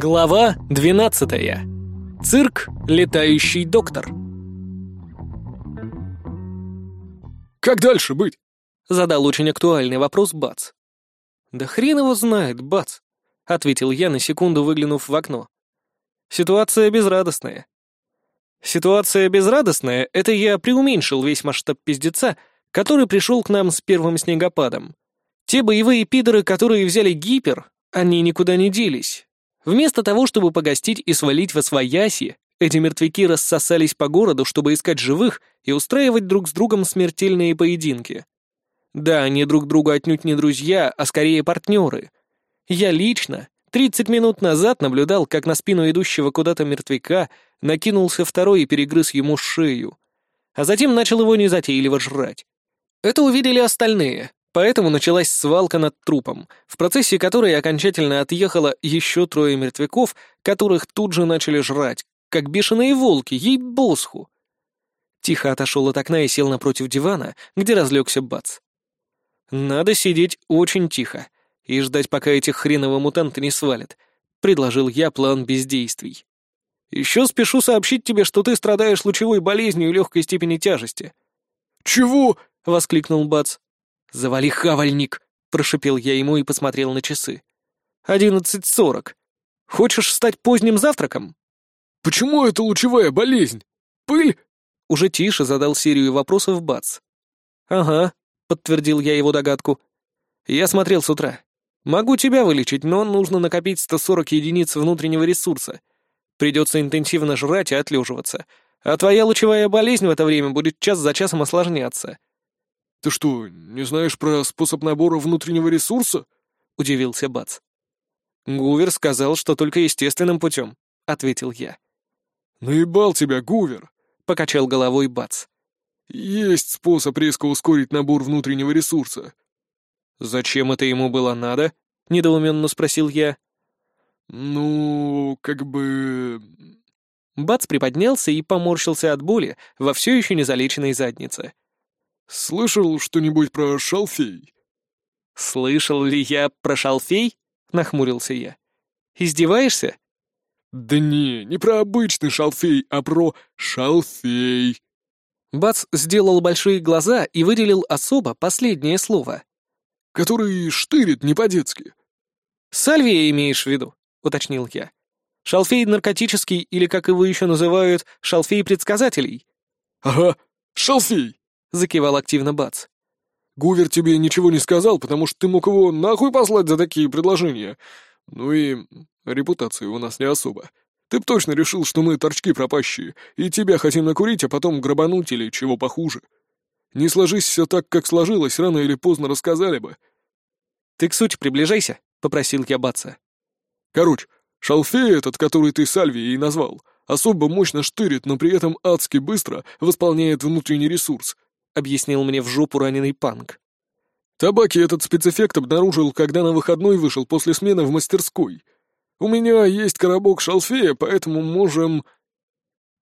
Глава 12. Цирк «Летающий доктор». «Как дальше быть?» — задал очень актуальный вопрос Бац. «Да хрен его знает, Бац», — ответил я на секунду, выглянув в окно. «Ситуация безрадостная». «Ситуация безрадостная — это я преуменьшил весь масштаб пиздеца, который пришел к нам с первым снегопадом. Те боевые пидоры, которые взяли гипер, они никуда не делись. Вместо того, чтобы погостить и свалить во свояси, эти мертвяки рассосались по городу, чтобы искать живых и устраивать друг с другом смертельные поединки. Да, они друг другу отнюдь не друзья, а скорее партнеры. Я лично 30 минут назад наблюдал, как на спину идущего куда-то мертвяка накинулся второй и перегрыз ему шею, а затем начал его незатейливо жрать. Это увидели остальные, Поэтому началась свалка над трупом, в процессе которой окончательно отъехало еще трое мертвяков, которых тут же начали жрать, как бешеные волки, ей босху. Тихо отошел от окна и сел напротив дивана, где разлегся Бац. «Надо сидеть очень тихо и ждать, пока этих хреново мутанты не свалят», — предложил я план бездействий. «Еще спешу сообщить тебе, что ты страдаешь лучевой болезнью легкой степени тяжести». «Чего?» — воскликнул Бац. «Завали хавальник!» — прошипел я ему и посмотрел на часы. «Одиннадцать сорок. Хочешь стать поздним завтраком?» «Почему это лучевая болезнь? Пыль?» Уже тише задал серию вопросов Бац. «Ага», — подтвердил я его догадку. «Я смотрел с утра. Могу тебя вылечить, но нужно накопить 140 единиц внутреннего ресурса. Придется интенсивно жрать и отлеживаться. А твоя лучевая болезнь в это время будет час за часом осложняться. «Ты что, не знаешь про способ набора внутреннего ресурса?» — удивился Бац. «Гувер сказал, что только естественным путем», — ответил я. «Наебал тебя, Гувер!» — покачал головой Бац. «Есть способ резко ускорить набор внутреннего ресурса». «Зачем это ему было надо?» — недоуменно спросил я. «Ну, как бы...» Бац приподнялся и поморщился от боли во все еще незалеченной заднице. «Слышал что-нибудь про шалфей?» «Слышал ли я про шалфей?» — нахмурился я. «Издеваешься?» «Да не, не про обычный шалфей, а про шалфей». Бац сделал большие глаза и выделил особо последнее слово. «Который штырит не по-детски». «Сальвия имеешь в виду?» — уточнил я. «Шалфей наркотический или, как его еще называют, шалфей предсказателей?» «Ага, шалфей!» — закивал активно Бац. «Гувер тебе ничего не сказал, потому что ты мог его нахуй послать за такие предложения. Ну и репутации у нас не особо. Ты б точно решил, что мы торчки пропащие, и тебя хотим накурить, а потом грабануть или чего похуже. Не сложись все так, как сложилось, рано или поздно рассказали бы». «Ты к сути приближайся», — попросил я Баца. «Короче, шалфей этот, который ты Сальвией назвал, особо мощно штырит, но при этом адски быстро восполняет внутренний ресурс объяснил мне в жопу раненый панк. Табаки этот спецэффект обнаружил, когда на выходной вышел после смены в мастерской. У меня есть коробок шалфея, поэтому можем...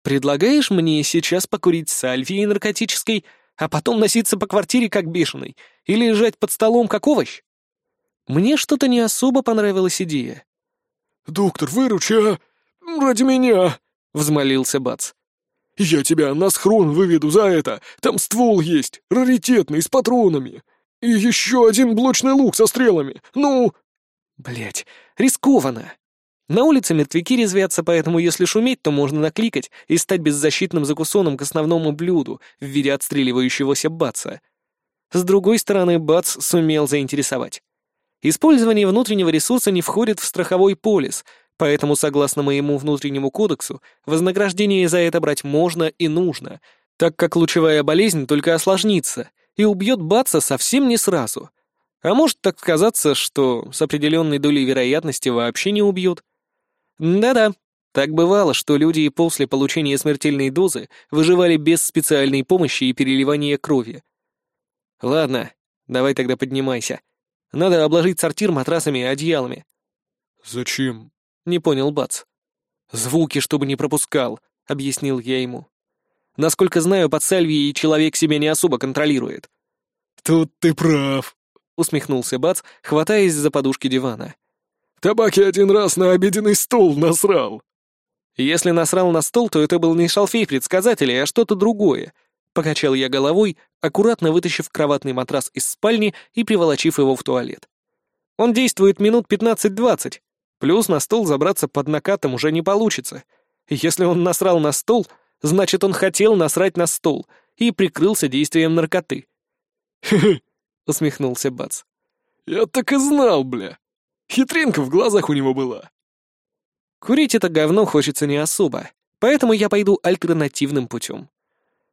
Предлагаешь мне сейчас покурить сальвией наркотической, а потом носиться по квартире как бешеный, или лежать под столом как овощ? Мне что-то не особо понравилась идея. «Доктор, выручи, а? Ради меня!» — взмолился Бац. «Я тебя на схрон выведу за это! Там ствол есть, раритетный, с патронами! И еще один блочный лук со стрелами! Ну...» Блять, рискованно. На улице мертвяки резвятся, поэтому если шуметь, то можно накликать и стать беззащитным закусоном к основному блюду в виде отстреливающегося баца. С другой стороны, бац сумел заинтересовать. Использование внутреннего ресурса не входит в страховой полис — Поэтому, согласно моему внутреннему кодексу, вознаграждение за это брать можно и нужно, так как лучевая болезнь только осложнится и убьет Батса совсем не сразу. А может так казаться, что с определенной долей вероятности вообще не убьют. Да-да, так бывало, что люди и после получения смертельной дозы выживали без специальной помощи и переливания крови. Ладно, давай тогда поднимайся. Надо обложить сортир матрасами и одеялами. «Зачем?» Не понял Бац. «Звуки, чтобы не пропускал», — объяснил я ему. «Насколько знаю, под Сальвией человек себя не особо контролирует». «Тут ты прав», — усмехнулся Бац, хватаясь за подушки дивана. Табаки один раз на обеденный стол насрал. Если насрал на стол, то это был не шалфей предсказателей, а что-то другое. Покачал я головой, аккуратно вытащив кроватный матрас из спальни и приволочив его в туалет. Он действует минут 15-20, плюс на стол забраться под накатом уже не получится. Если он насрал на стол, значит, он хотел насрать на стол и прикрылся действием наркоты. Хе-хе, усмехнулся Бац. я так и знал, бля. Хитринка в глазах у него была. Курить это говно хочется не особо, поэтому я пойду альтернативным путем.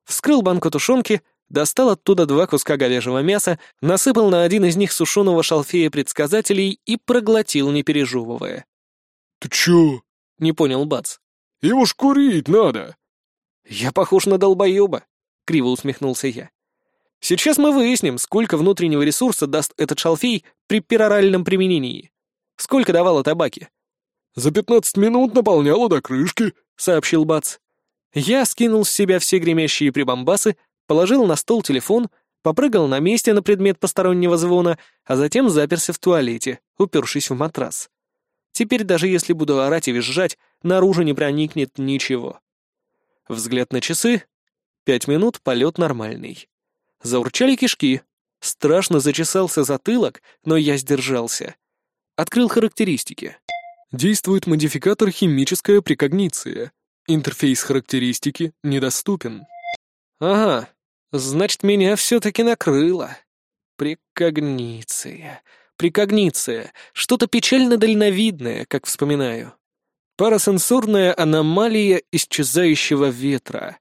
Вскрыл банку тушенки, достал оттуда два куска говяжьего мяса, насыпал на один из них сушеного шалфея предсказателей и проглотил, не пережевывая. «Ты чё?» — не понял Бац. «Его ж курить надо!» «Я похож на долбоеба», — криво усмехнулся я. «Сейчас мы выясним, сколько внутреннего ресурса даст этот шалфей при пероральном применении. Сколько давало табаки?» «За пятнадцать минут наполняло до крышки», — сообщил Бац. Я скинул с себя все гремящие прибамбасы, положил на стол телефон, попрыгал на месте на предмет постороннего звона, а затем заперся в туалете, упершись в матрас. Теперь даже если буду орать и визжать, наружу не проникнет ничего. Взгляд на часы. Пять минут, полет нормальный. Заурчали кишки. Страшно зачесался затылок, но я сдержался. Открыл характеристики. Действует модификатор «Химическая прикогниция». Интерфейс характеристики недоступен. Ага, значит, меня все-таки накрыло. Прикогниция. Прикогниция. Что-то печально дальновидное, как вспоминаю. Парасенсорная аномалия исчезающего ветра.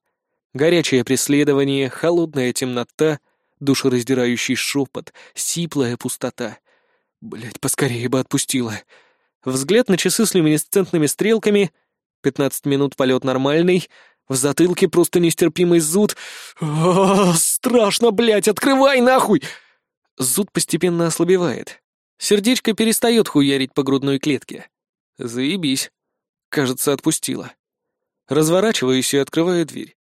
Горячее преследование, холодная темнота, душераздирающий шепот, сиплая пустота. Блять, поскорее бы отпустила. Взгляд на часы с люминесцентными стрелками. Пятнадцать минут полет нормальный. В затылке просто нестерпимый зуд. О, страшно, блять, открывай нахуй! Зуд постепенно ослабевает. Сердечко перестает хуярить по грудной клетке. Заебись. Кажется, отпустила. Разворачиваюсь и открываю дверь.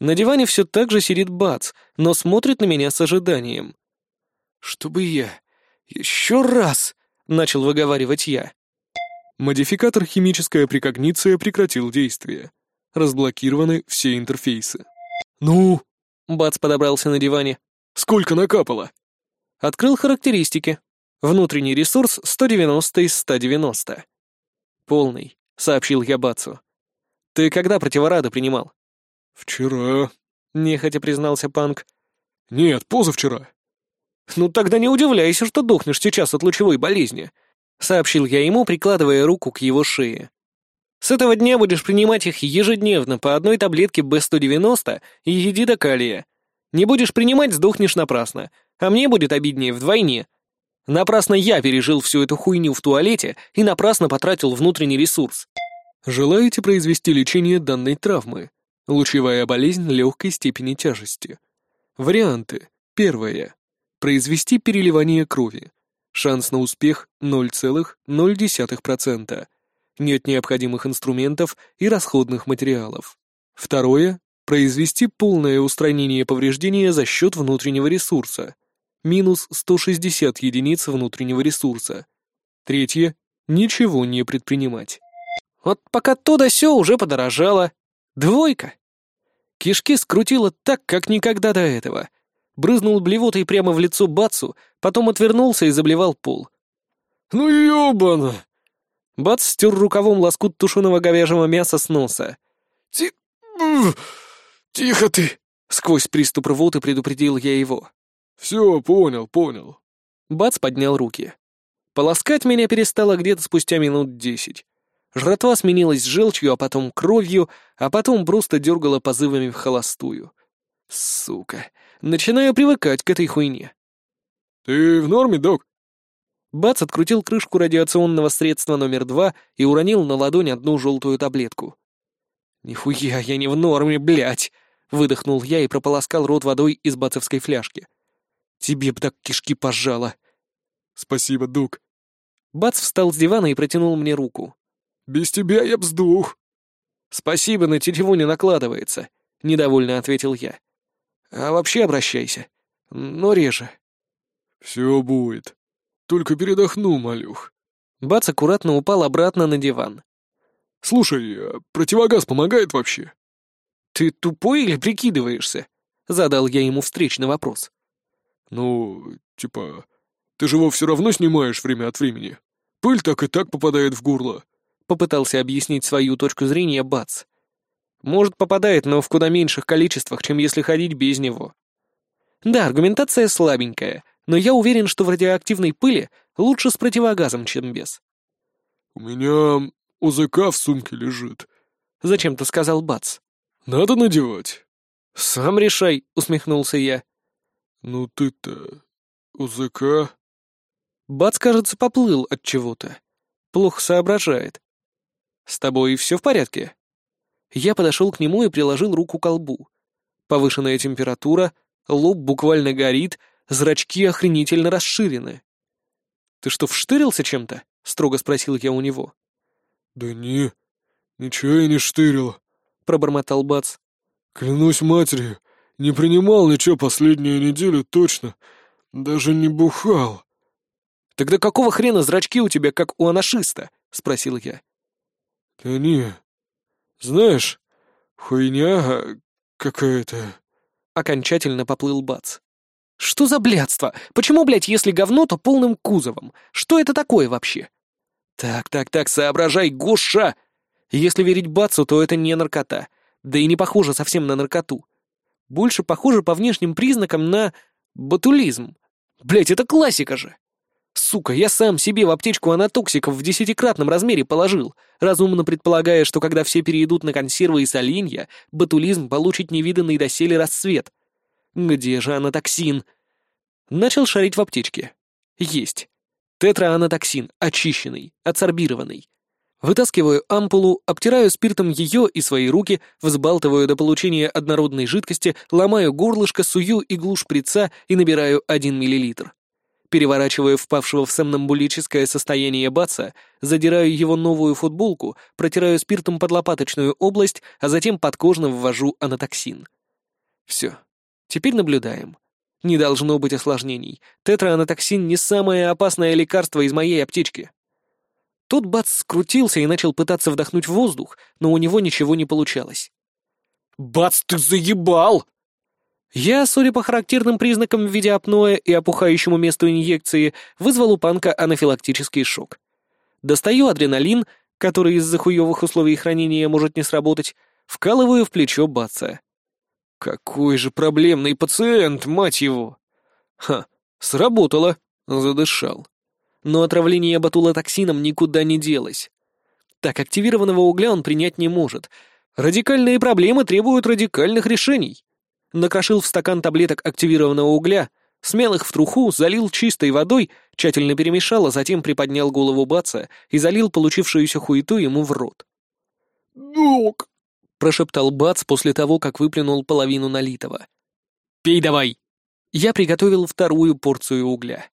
На диване все так же сидит Бац, но смотрит на меня с ожиданием. «Чтобы я... еще раз...» — начал выговаривать я. Модификатор «Химическая прикогниция» прекратил действие. Разблокированы все интерфейсы. «Ну?» — Бац подобрался на диване. «Сколько накапало?» Открыл характеристики. Внутренний ресурс 190 из 190. Полный. — сообщил я Бацу. «Ты когда противорады принимал?» «Вчера», — нехотя признался Панк. «Нет, позавчера». «Ну тогда не удивляйся, что дохнешь сейчас от лучевой болезни», — сообщил я ему, прикладывая руку к его шее. «С этого дня будешь принимать их ежедневно по одной таблетке Б-190 и едида калия. Не будешь принимать — сдохнешь напрасно, а мне будет обиднее вдвойне. Напрасно я пережил всю эту хуйню в туалете и напрасно потратил внутренний ресурс. Желаете произвести лечение данной травмы? Лучевая болезнь легкой степени тяжести. Варианты. Первое. Произвести переливание крови. Шанс на успех 0,0%. Нет необходимых инструментов и расходных материалов. Второе. Произвести полное устранение повреждения за счет внутреннего ресурса минус 160 единиц внутреннего ресурса. Третье — ничего не предпринимать. Вот пока то да сё уже подорожало. Двойка. Кишки скрутило так, как никогда до этого. Брызнул блевотой прямо в лицо Бацу, потом отвернулся и заблевал пол. «Ну ёбана!» Бац стер рукавом лоскут тушеного говяжьего мяса с носа. «Ти... тихо ты!» Сквозь приступ рвоты предупредил я его. «Все, понял, понял». Бац поднял руки. Полоскать меня перестало где-то спустя минут десять. Жратва сменилась желчью, а потом кровью, а потом просто дергала позывами в холостую. Сука, начинаю привыкать к этой хуйне. «Ты в норме, док?» Бац открутил крышку радиационного средства номер два и уронил на ладонь одну желтую таблетку. «Нихуя я не в норме, блядь!» — выдохнул я и прополоскал рот водой из бацевской фляжки. Тебе б так кишки пожало. Спасибо, Дук. Бац встал с дивана и протянул мне руку. Без тебя я б сдух. Спасибо, на телефон не накладывается, недовольно ответил я. А вообще обращайся, но реже. Все будет. Только передохну, малюх. Бац аккуратно упал обратно на диван. «Слушай, а противогаз помогает вообще?» «Ты тупой или прикидываешься?» — задал я ему встречный вопрос. «Ну, типа, ты же его все равно снимаешь время от времени. Пыль так и так попадает в горло», — попытался объяснить свою точку зрения Бац. «Может, попадает, но в куда меньших количествах, чем если ходить без него». Да, аргументация слабенькая, но я уверен, что в радиоактивной пыли лучше с противогазом, чем без. «У меня УЗК в сумке лежит», — зачем-то сказал Бац. «Надо надевать». «Сам решай», — усмехнулся я. «Ну ты-то... УЗК...» Бац, кажется, поплыл от чего-то. Плохо соображает. «С тобой все в порядке?» Я подошел к нему и приложил руку к колбу. Повышенная температура, лоб буквально горит, зрачки охренительно расширены. «Ты что, вштырился чем-то?» — строго спросил я у него. «Да не, ничего я не штырил», — пробормотал Бац. «Клянусь матерью, не принимал ничего последнюю неделю точно, даже не бухал». «Тогда какого хрена зрачки у тебя, как у анашиста?» — спросил я. «Да не, знаешь, хуйня какая-то...» Окончательно поплыл Бац. «Что за блядство? Почему, блядь, если говно, то полным кузовом? Что это такое вообще?» «Так, так, так, соображай, Гоша!» Если верить Бацу, то это не наркота. Да и не похоже совсем на наркоту. Больше похоже по внешним признакам на... ботулизм. Блять, это классика же. Сука, я сам себе в аптечку анатоксинов в десятикратном размере положил, разумно предполагая, что когда все перейдут на консервы и соленья, ботулизм получит невиданный доселе расцвет. Где же анатоксин? Начал шарить в аптечке. Есть. Тетраанатоксин, очищенный, адсорбированный. Вытаскиваю ампулу, обтираю спиртом ее и свои руки, взбалтываю до получения однородной жидкости, ломаю горлышко, сую иглу шприца и набираю 1 мл. Переворачиваю впавшего в сомнамбулическое состояние баца, задираю его новую футболку, протираю спиртом подлопаточную область, а затем подкожно ввожу анатоксин. Все. Теперь наблюдаем. Не должно быть осложнений. Тетраанатоксин не самое опасное лекарство из моей аптечки. Тут Бац скрутился и начал пытаться вдохнуть воздух, но у него ничего не получалось. «Бац, ты заебал!» Я, судя по характерным признакам в виде апноэ и опухающему месту инъекции, вызвал у панка анафилактический шок. Достаю адреналин, который из-за хуевых условий хранения может не сработать, вкалываю в плечо Баца. Какой же проблемный пациент, мать его! Ха, сработало, задышал. Но отравление батулотоксином никуда не делось. Так, активированного угля он принять не может. Радикальные проблемы требуют радикальных решений накрошил в стакан таблеток активированного угля, смял их в труху, залил чистой водой, тщательно перемешал, а затем приподнял голову Баца и залил получившуюся хуету ему в рот. «Док!» — прошептал Бац после того, как выплюнул половину налитого. «Пей давай!» Я приготовил вторую порцию угля.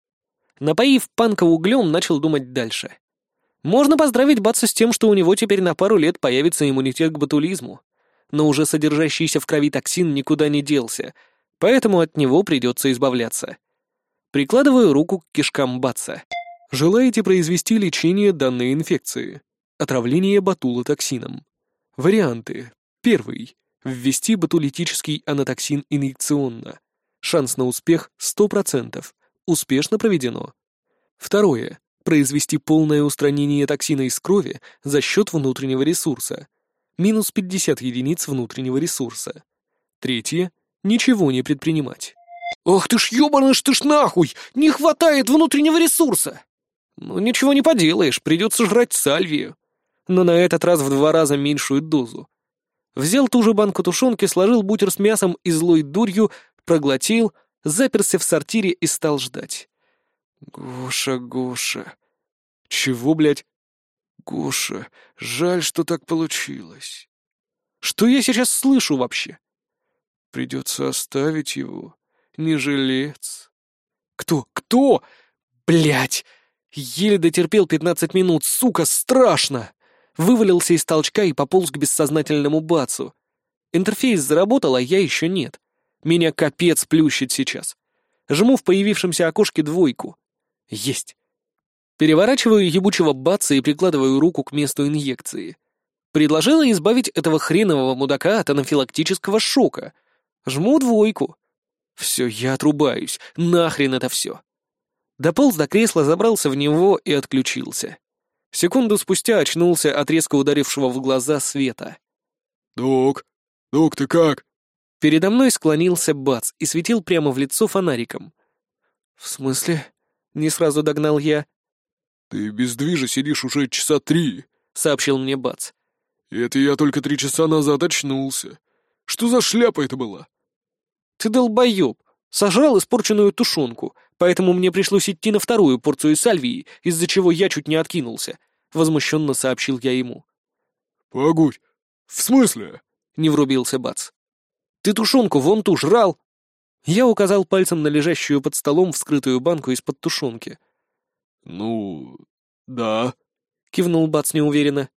Напоив панка углем, начал думать дальше. Можно поздравить Баца с тем, что у него теперь на пару лет появится иммунитет к ботулизму но уже содержащийся в крови токсин никуда не делся, поэтому от него придется избавляться. Прикладываю руку к кишкам Батса. Желаете произвести лечение данной инфекции? Отравление ботулотоксином. Варианты. Первый. Ввести ботулитический анатоксин инъекционно. Шанс на успех 100%. Успешно проведено. Второе. Произвести полное устранение токсина из крови за счет внутреннего ресурса минус 50 единиц внутреннего ресурса. Третье — ничего не предпринимать. «Ох ты ж ёбаный ты ж нахуй! Не хватает внутреннего ресурса!» «Ну, ничего не поделаешь, придется жрать сальвию. Но на этот раз в два раза меньшую дозу. Взял ту же банку тушенки, сложил бутер с мясом и злой дурью, проглотил, заперся в сортире и стал ждать. «Гоша, Гоша...» «Чего, блядь?» Гоша, жаль, что так получилось. Что я сейчас слышу вообще? Придется оставить его. Не жилец. Кто? Кто? Блять! Еле дотерпел пятнадцать минут, сука, страшно! Вывалился из толчка и пополз к бессознательному бацу. Интерфейс заработал, а я еще нет. Меня капец плющит сейчас. Жму в появившемся окошке двойку. Есть. Переворачиваю ебучего баца и прикладываю руку к месту инъекции. Предложила избавить этого хренового мудака от анафилактического шока. Жму двойку. Все, я отрубаюсь. Нахрен это все. Дополз до кресла, забрался в него и отключился. Секунду спустя очнулся от резко ударившего в глаза света. «Док, док, ты как?» Передо мной склонился Бац и светил прямо в лицо фонариком. «В смысле?» — не сразу догнал я. «Ты без движа сидишь уже часа три», — сообщил мне Бац. «И это я только три часа назад очнулся. Что за шляпа это была?» «Ты долбоеб! Сожрал испорченную тушенку, поэтому мне пришлось идти на вторую порцию сальвии, из-за чего я чуть не откинулся», — возмущенно сообщил я ему. «Погодь, в смысле?» — не врубился Бац. «Ты тушенку вон ту жрал!» Я указал пальцем на лежащую под столом вскрытую банку из-под тушенки. «Ну, да», — кивнул Бац неуверенно.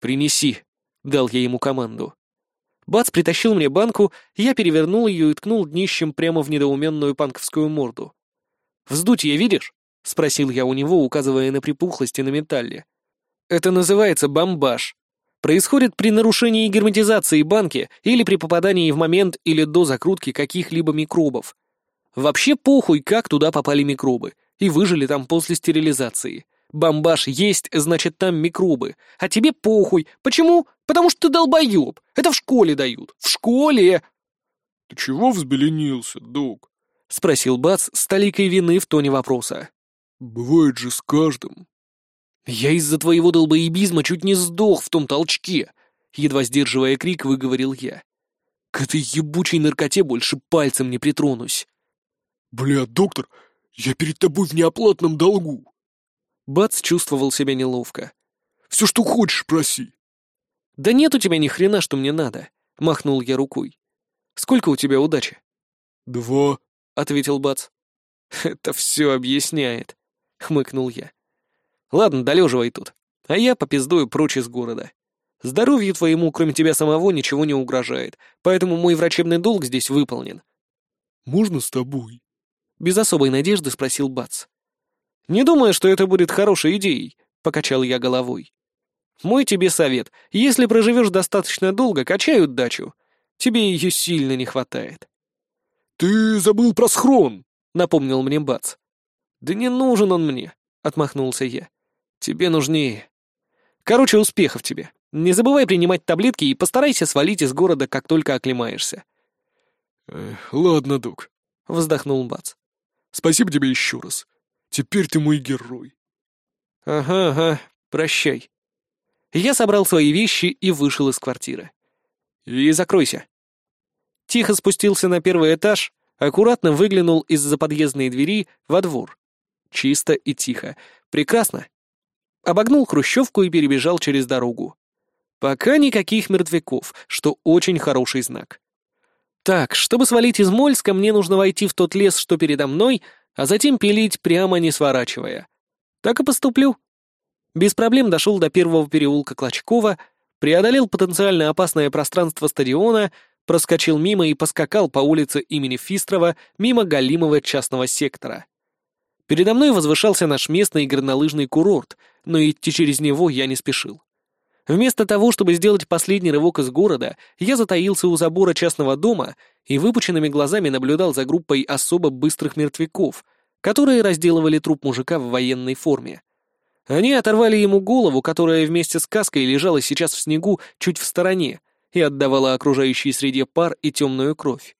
«Принеси», — дал я ему команду. Бац притащил мне банку, я перевернул ее и ткнул днищем прямо в недоуменную панковскую морду. «Вздутие видишь?» — спросил я у него, указывая на припухлости на металле. «Это называется бомбаж. Происходит при нарушении герметизации банки или при попадании в момент или до закрутки каких-либо микробов. Вообще похуй, как туда попали микробы, и выжили там после стерилизации. Бомбаж есть, значит, там микробы. А тебе похуй. Почему? Потому что ты долбоеб. Это в школе дают. В школе!» «Ты чего взбеленился, док?» — спросил Бац с толикой вины в тоне вопроса. «Бывает же с каждым». «Я из-за твоего долбоебизма чуть не сдох в том толчке», — едва сдерживая крик, выговорил я. «К этой ебучей наркоте больше пальцем не притронусь». «Бля, доктор, я перед тобой в неоплатном долгу». Бац чувствовал себя неловко. «Все, что хочешь, проси». «Да нет у тебя ни хрена, что мне надо», — махнул я рукой. «Сколько у тебя удачи?» «Два», — ответил Бац. «Это все объясняет», — хмыкнул я. «Ладно, долеживай тут, а я попиздую прочь из города. Здоровью твоему, кроме тебя самого, ничего не угрожает, поэтому мой врачебный долг здесь выполнен». «Можно с тобой?» Без особой надежды спросил Бац. «Не думаю, что это будет хорошей идеей», — покачал я головой. «Мой тебе совет. Если проживешь достаточно долго, качай удачу. Тебе ее сильно не хватает». «Ты забыл про схрон», — напомнил мне Бац. «Да не нужен он мне», — отмахнулся я. «Тебе нужнее. Короче, успехов тебе. Не забывай принимать таблетки и постарайся свалить из города, как только оклемаешься». «Ладно, док», — вздохнул Бац. «Спасибо тебе еще раз. Теперь ты мой герой». «Ага, ага, прощай». Я собрал свои вещи и вышел из квартиры. «И закройся». Тихо спустился на первый этаж, аккуратно выглянул из-за подъездной двери во двор. Чисто и тихо. Прекрасно. Обогнул хрущевку и перебежал через дорогу. Пока никаких мертвяков, что очень хороший знак. Так, чтобы свалить из Мольска, мне нужно войти в тот лес, что передо мной, а затем пилить прямо не сворачивая. Так и поступлю. Без проблем дошел до первого переулка Клочкова, преодолел потенциально опасное пространство стадиона, проскочил мимо и поскакал по улице имени Фистрова мимо Галимова частного сектора. Передо мной возвышался наш местный горнолыжный курорт, но идти через него я не спешил. Вместо того, чтобы сделать последний рывок из города, я затаился у забора частного дома и выпученными глазами наблюдал за группой особо быстрых мертвяков, которые разделывали труп мужика в военной форме. Они оторвали ему голову, которая вместе с каской лежала сейчас в снегу чуть в стороне и отдавала окружающей среде пар и темную кровь.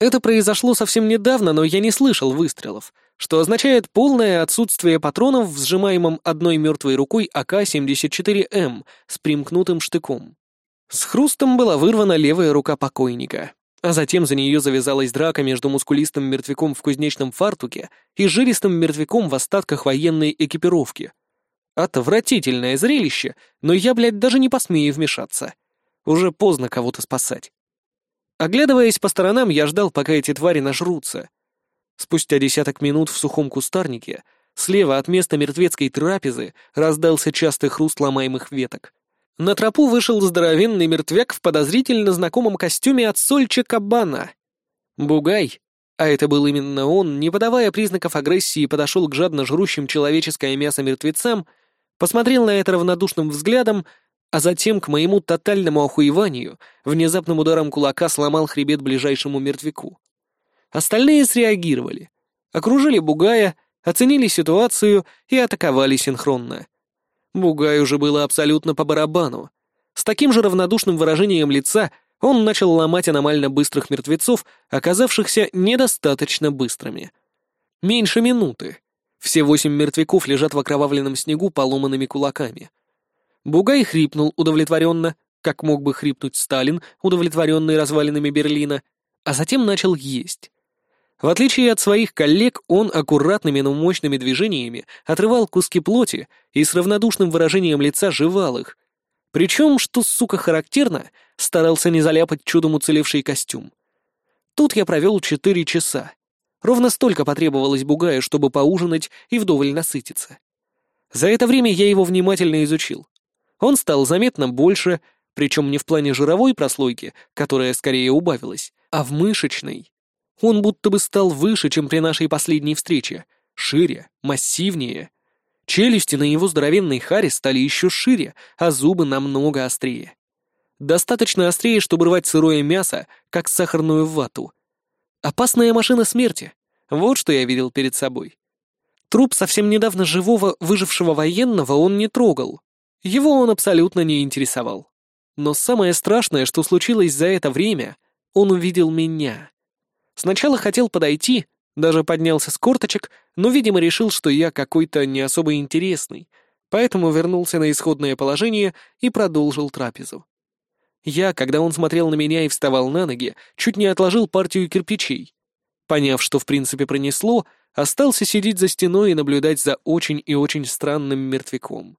Это произошло совсем недавно, но я не слышал выстрелов, что означает полное отсутствие патронов в сжимаемом одной мертвой рукой АК-74М с примкнутым штыком. С хрустом была вырвана левая рука покойника, а затем за нее завязалась драка между мускулистым мертвяком в кузнечном фартуке и жилистым мертвяком в остатках военной экипировки. Отвратительное зрелище, но я, блядь, даже не посмею вмешаться. Уже поздно кого-то спасать. Оглядываясь по сторонам, я ждал, пока эти твари нажрутся. Спустя десяток минут в сухом кустарнике, слева от места мертвецкой трапезы, раздался частый хруст ломаемых веток. На тропу вышел здоровенный мертвяк в подозрительно знакомом костюме от Сольча Кабана. Бугай. а это был именно он, не подавая признаков агрессии, подошел к жадно жрущим человеческое мясо мертвецам, посмотрел на это равнодушным взглядом, а затем, к моему тотальному охуеванию, внезапным ударом кулака сломал хребет ближайшему мертвяку. Остальные среагировали. Окружили Бугая, оценили ситуацию и атаковали синхронно. Бугай уже было абсолютно по барабану. С таким же равнодушным выражением лица он начал ломать аномально быстрых мертвецов, оказавшихся недостаточно быстрыми. Меньше минуты. Все восемь мертвяков лежат в окровавленном снегу поломанными кулаками. Бугай хрипнул удовлетворенно, как мог бы хрипнуть Сталин, удовлетворенный развалинами Берлина, а затем начал есть. В отличие от своих коллег, он аккуратными, но мощными движениями отрывал куски плоти и с равнодушным выражением лица жевал их. Причем, что, сука, характерно, старался не заляпать чудом уцелевший костюм. Тут я провел четыре часа. Ровно столько потребовалось Бугаю, чтобы поужинать и вдоволь насытиться. За это время я его внимательно изучил. Он стал заметно больше, причем не в плане жировой прослойки, которая скорее убавилась, а в мышечной. Он будто бы стал выше, чем при нашей последней встрече, шире, массивнее. Челюсти на его здоровенной харе стали еще шире, а зубы намного острее. Достаточно острее, чтобы рвать сырое мясо, как сахарную вату. Опасная машина смерти. Вот что я видел перед собой. Труп совсем недавно живого, выжившего военного он не трогал. Его он абсолютно не интересовал. Но самое страшное, что случилось за это время, он увидел меня. Сначала хотел подойти, даже поднялся с корточек, но, видимо, решил, что я какой-то не особо интересный, поэтому вернулся на исходное положение и продолжил трапезу. Я, когда он смотрел на меня и вставал на ноги, чуть не отложил партию кирпичей. Поняв, что в принципе пронесло, остался сидеть за стеной и наблюдать за очень и очень странным мертвяком.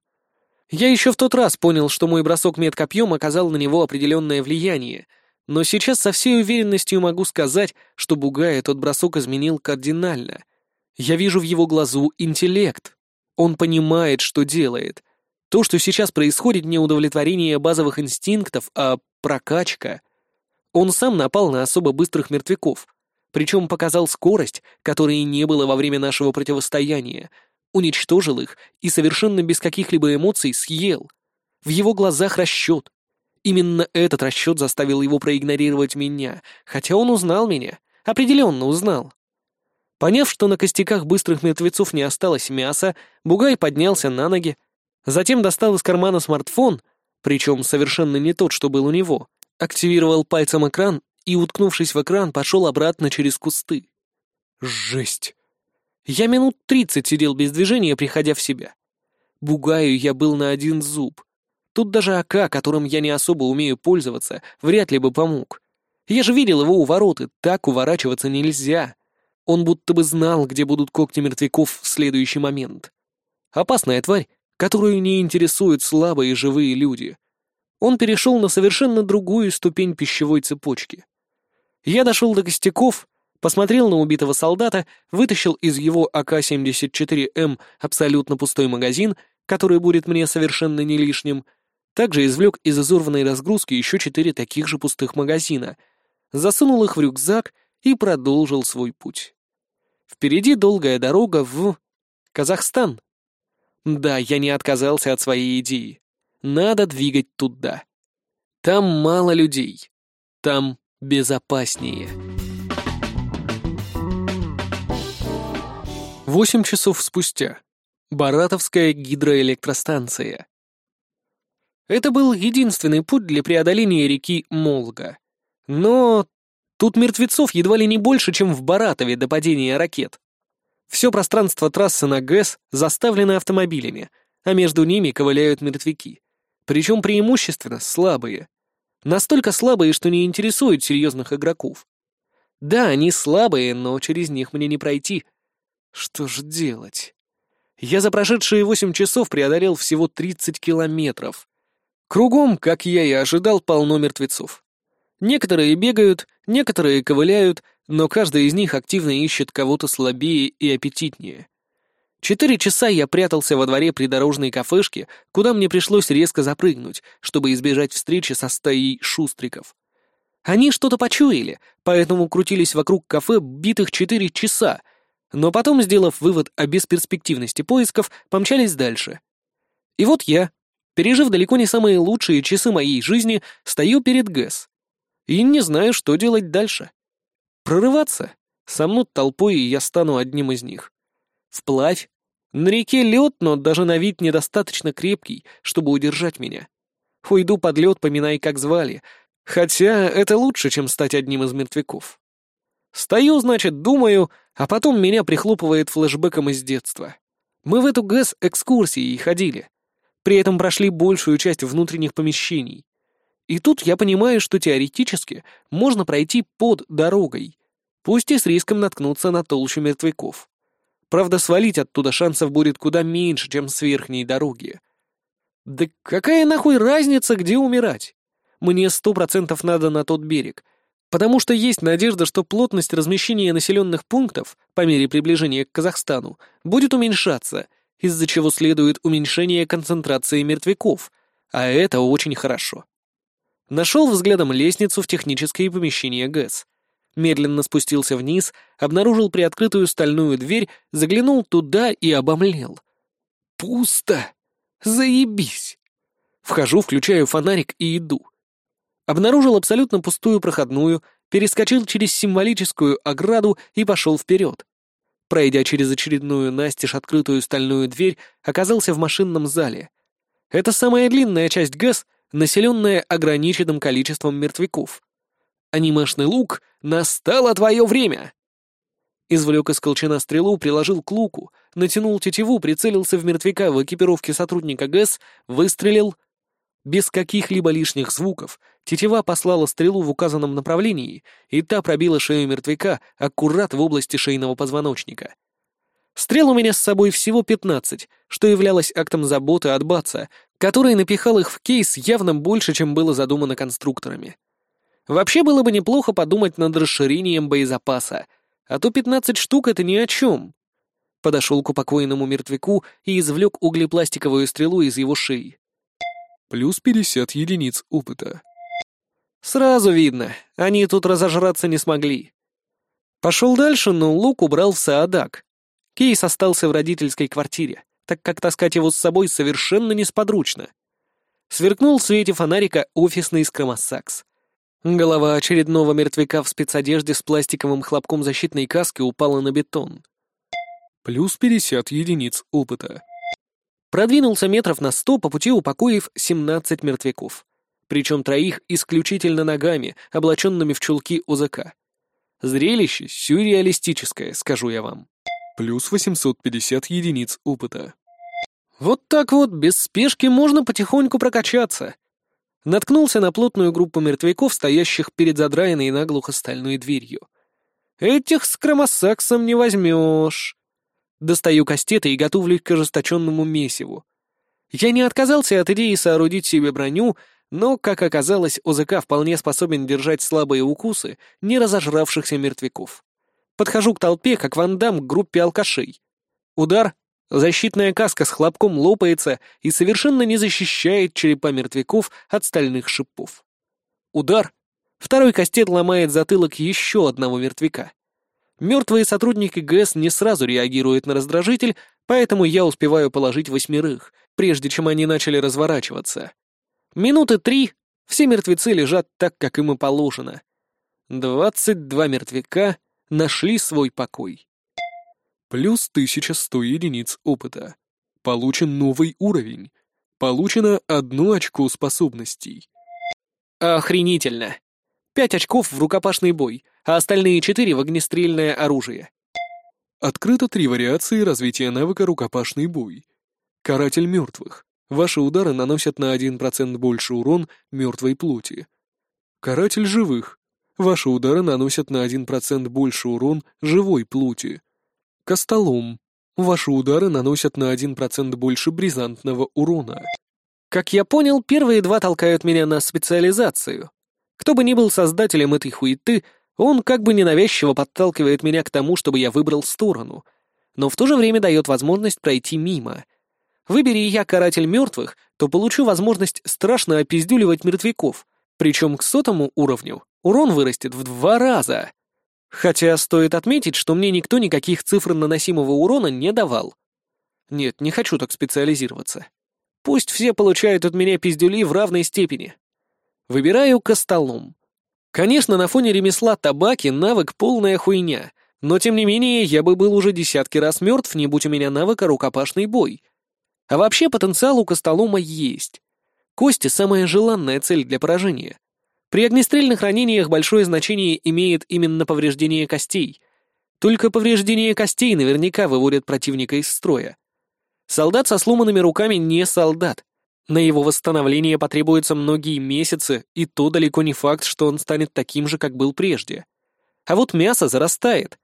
Я еще в тот раз понял, что мой бросок медкопьем оказал на него определенное влияние — но сейчас со всей уверенностью могу сказать, что Бугая тот бросок изменил кардинально. Я вижу в его глазу интеллект. Он понимает, что делает. То, что сейчас происходит, не удовлетворение базовых инстинктов, а прокачка. Он сам напал на особо быстрых мертвяков, причем показал скорость, которой не было во время нашего противостояния, уничтожил их и совершенно без каких-либо эмоций съел. В его глазах расчет, Именно этот расчет заставил его проигнорировать меня, хотя он узнал меня, определенно узнал. Поняв, что на костяках быстрых мертвецов не осталось мяса, Бугай поднялся на ноги, затем достал из кармана смартфон, причем совершенно не тот, что был у него, активировал пальцем экран и, уткнувшись в экран, пошел обратно через кусты. Жесть! Я минут тридцать сидел без движения, приходя в себя. Бугаю я был на один зуб — Тут даже АК, которым я не особо умею пользоваться, вряд ли бы помог. Я же видел его у ворот, и так уворачиваться нельзя. Он будто бы знал, где будут когти мертвяков в следующий момент. Опасная тварь, которую не интересуют слабые живые люди. Он перешел на совершенно другую ступень пищевой цепочки. Я дошел до костяков, посмотрел на убитого солдата, вытащил из его АК-74М абсолютно пустой магазин, который будет мне совершенно не лишним, также извлек из изорванной разгрузки еще четыре таких же пустых магазина, засунул их в рюкзак и продолжил свой путь. Впереди долгая дорога в... Казахстан. Да, я не отказался от своей идеи. Надо двигать туда. Там мало людей. Там безопаснее. Восемь часов спустя. Баратовская гидроэлектростанция. Это был единственный путь для преодоления реки Молга. Но тут мертвецов едва ли не больше, чем в Баратове до падения ракет. Все пространство трассы на ГЭС заставлено автомобилями, а между ними ковыляют мертвяки. Причем преимущественно слабые. Настолько слабые, что не интересуют серьезных игроков. Да, они слабые, но через них мне не пройти. Что же делать? Я за прошедшие восемь часов преодолел всего 30 километров. Кругом, как я и ожидал, полно мертвецов. Некоторые бегают, некоторые ковыляют, но каждый из них активно ищет кого-то слабее и аппетитнее. Четыре часа я прятался во дворе придорожной кафешки, куда мне пришлось резко запрыгнуть, чтобы избежать встречи со стаей шустриков. Они что-то почуяли, поэтому крутились вокруг кафе битых четыре часа, но потом, сделав вывод о бесперспективности поисков, помчались дальше. И вот я, пережив далеко не самые лучшие часы моей жизни, стою перед ГЭС. И не знаю, что делать дальше. Прорываться? Сомнут толпой, и я стану одним из них. Вплавь? На реке лед, но даже на вид недостаточно крепкий, чтобы удержать меня. Уйду под лед, поминай, как звали. Хотя это лучше, чем стать одним из мертвяков. Стою, значит, думаю, а потом меня прихлопывает флешбеком из детства. Мы в эту ГЭС экскурсии ходили. При этом прошли большую часть внутренних помещений. И тут я понимаю, что теоретически можно пройти под дорогой, пусть и с риском наткнуться на толщу мертвяков. Правда, свалить оттуда шансов будет куда меньше, чем с верхней дороги. Да какая нахуй разница, где умирать? Мне сто процентов надо на тот берег, потому что есть надежда, что плотность размещения населенных пунктов по мере приближения к Казахстану будет уменьшаться, из-за чего следует уменьшение концентрации мертвяков, а это очень хорошо. Нашел взглядом лестницу в техническое помещение ГЭС. Медленно спустился вниз, обнаружил приоткрытую стальную дверь, заглянул туда и обомлел. Пусто! Заебись! Вхожу, включаю фонарик и иду. Обнаружил абсолютно пустую проходную, перескочил через символическую ограду и пошел вперед. Пройдя через очередную настежь открытую стальную дверь, оказался в машинном зале. Это самая длинная часть ГЭС, населенная ограниченным количеством мертвяков. Анимешный лук «Настало твое время!» Извлек из колчана стрелу, приложил к луку, натянул тетиву, прицелился в мертвяка в экипировке сотрудника ГЭС, выстрелил. Без каких-либо лишних звуков тетива послала стрелу в указанном направлении, и та пробила шею мертвяка аккурат в области шейного позвоночника. Стрел у меня с собой всего пятнадцать, что являлось актом заботы от Батца, который напихал их в кейс явно больше, чем было задумано конструкторами. Вообще было бы неплохо подумать над расширением боезапаса, а то пятнадцать штук — это ни о чем. Подошел к упокоенному мертвяку и извлек углепластиковую стрелу из его шеи. Плюс пятьдесят единиц опыта. Сразу видно, они тут разожраться не смогли. Пошел дальше, но лук убрал в Саадак. Кейс остался в родительской квартире, так как таскать его с собой совершенно несподручно. Сверкнул в свете фонарика офисный скромосакс. Голова очередного мертвяка в спецодежде с пластиковым хлопком защитной каски упала на бетон. Плюс 50 единиц опыта. Продвинулся метров на сто, по пути упокоив 17 мертвяков. Причем троих исключительно ногами, облаченными в чулки ОЗК. Зрелище сюрреалистическое, скажу я вам. Плюс 850 единиц опыта. Вот так вот, без спешки можно потихоньку прокачаться наткнулся на плотную группу мертвяков, стоящих перед задраенной наглухо стальной дверью. Этих с кромосаксом не возьмешь. Достаю кастеты и готовлюсь к ожесточенному месиву. Я не отказался от идеи соорудить себе броню, но, как оказалось, ОЗК вполне способен держать слабые укусы не разожравшихся мертвяков. Подхожу к толпе, как вандам к группе алкашей. Удар, Защитная каска с хлопком лопается и совершенно не защищает черепа мертвяков от стальных шипов. Удар. Второй кастет ломает затылок еще одного мертвяка. Мертвые сотрудники ГС не сразу реагируют на раздражитель, поэтому я успеваю положить восьмерых, прежде чем они начали разворачиваться. Минуты три, все мертвецы лежат так, как им и положено. Двадцать два мертвяка нашли свой покой. Плюс 1100 единиц опыта. Получен новый уровень. Получено одно очко способностей. Охренительно. Пять очков в рукопашный бой, а остальные четыре в огнестрельное оружие. Открыто три вариации развития навыка рукопашный бой. Каратель мертвых. Ваши удары наносят на 1% больше урон мертвой плоти. Каратель живых. Ваши удары наносят на 1% больше урон живой плоти. Костолом. Ваши удары наносят на 1% больше бризантного урона. Как я понял, первые два толкают меня на специализацию. Кто бы ни был создателем этой хуеты, он как бы ненавязчиво подталкивает меня к тому, чтобы я выбрал сторону, но в то же время дает возможность пройти мимо. Выбери я каратель мертвых, то получу возможность страшно опиздюливать мертвяков, причем к сотому уровню урон вырастет в два раза. Хотя стоит отметить, что мне никто никаких цифр наносимого урона не давал. Нет, не хочу так специализироваться. Пусть все получают от меня пиздюли в равной степени. Выбираю костолом. Конечно, на фоне ремесла табаки навык полная хуйня, но тем не менее я бы был уже десятки раз мертв, не будь у меня навыка рукопашный бой. А вообще потенциал у костолома есть. Кости — самая желанная цель для поражения. При огнестрельных ранениях большое значение имеет именно повреждение костей. Только повреждение костей наверняка выводят противника из строя. Солдат со сломанными руками не солдат. На его восстановление потребуются многие месяцы, и то далеко не факт, что он станет таким же, как был прежде. А вот мясо зарастает,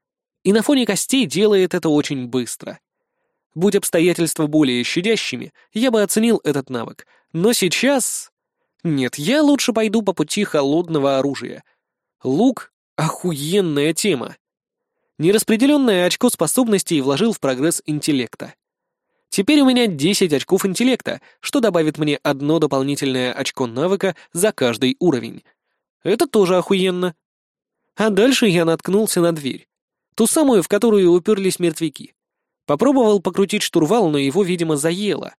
и на фоне костей делает это очень быстро. Будь обстоятельства более щадящими, я бы оценил этот навык, но сейчас... Нет, я лучше пойду по пути холодного оружия. Лук — охуенная тема. Нераспределенное очко способностей вложил в прогресс интеллекта. Теперь у меня 10 очков интеллекта, что добавит мне одно дополнительное очко навыка за каждый уровень. Это тоже охуенно. А дальше я наткнулся на дверь. Ту самую, в которую уперлись мертвяки. Попробовал покрутить штурвал, но его, видимо, заело.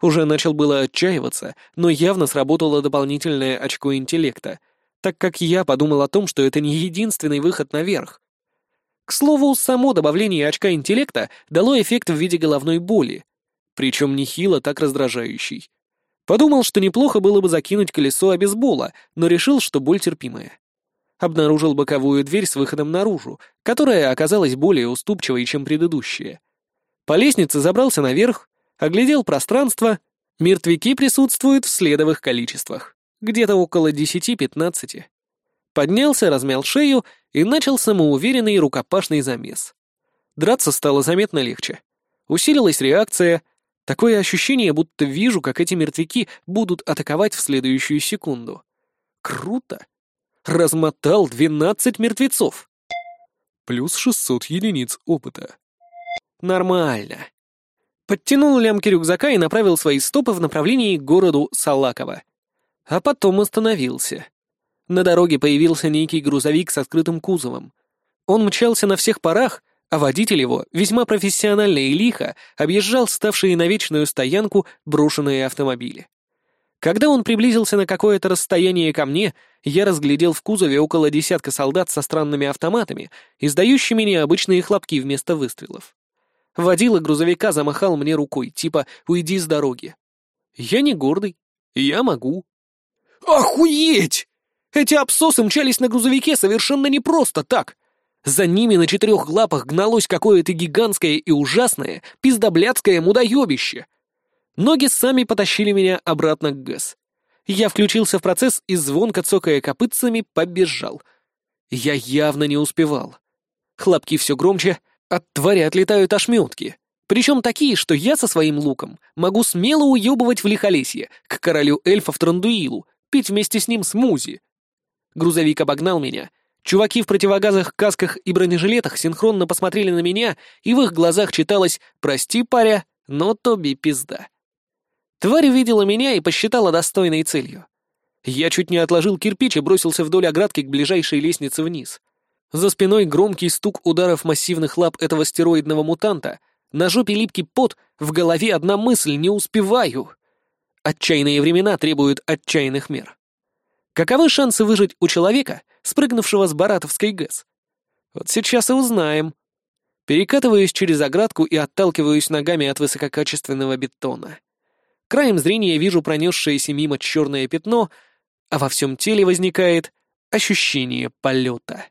Уже начал было отчаиваться, но явно сработало дополнительное очко интеллекта, так как я подумал о том, что это не единственный выход наверх. К слову, само добавление очка интеллекта дало эффект в виде головной боли, причем нехило так раздражающий. Подумал, что неплохо было бы закинуть колесо обезбола, но решил, что боль терпимая. Обнаружил боковую дверь с выходом наружу, которая оказалась более уступчивой, чем предыдущая. По лестнице забрался наверх, оглядел пространство. Мертвяки присутствуют в следовых количествах, где-то около 10-15. Поднялся, размял шею и начал самоуверенный рукопашный замес. Драться стало заметно легче. Усилилась реакция, Такое ощущение, будто вижу, как эти мертвяки будут атаковать в следующую секунду. Круто! Размотал двенадцать мертвецов. Плюс шестьсот единиц опыта. Нормально. Подтянул лямки рюкзака и направил свои стопы в направлении к городу Салаково. А потом остановился. На дороге появился некий грузовик с открытым кузовом. Он мчался на всех парах, а водитель его, весьма профессионально и лихо, объезжал ставшие на вечную стоянку брошенные автомобили. Когда он приблизился на какое-то расстояние ко мне, я разглядел в кузове около десятка солдат со странными автоматами, издающими необычные хлопки вместо выстрелов. Водила грузовика замахал мне рукой, типа «уйди с дороги». Я не гордый, я могу. Охуеть! Эти абсосы мчались на грузовике совершенно не просто так. За ними на четырех лапах гналось какое-то гигантское и ужасное пиздоблядское мудоебище. Ноги сами потащили меня обратно к ГЭС. Я включился в процесс и звонко цокая копытцами побежал. Я явно не успевал. Хлопки все громче, от твари отлетают ошметки. Причем такие, что я со своим луком могу смело уебывать в лихолесье к королю эльфов Трандуилу, пить вместе с ним смузи. Грузовик обогнал меня, Чуваки в противогазах, касках и бронежилетах синхронно посмотрели на меня, и в их глазах читалось «Прости, паря, но Тоби пизда». Тварь видела меня и посчитала достойной целью. Я чуть не отложил кирпич и бросился вдоль оградки к ближайшей лестнице вниз. За спиной громкий стук ударов массивных лап этого стероидного мутанта, на жопе липкий пот, в голове одна мысль «не успеваю». Отчаянные времена требуют отчаянных мер. Каковы шансы выжить у человека, спрыгнувшего с Баратовской ГЭС? Вот сейчас и узнаем. Перекатываюсь через оградку и отталкиваюсь ногами от высококачественного бетона. Краем зрения вижу пронесшееся мимо черное пятно, а во всем теле возникает ощущение полета.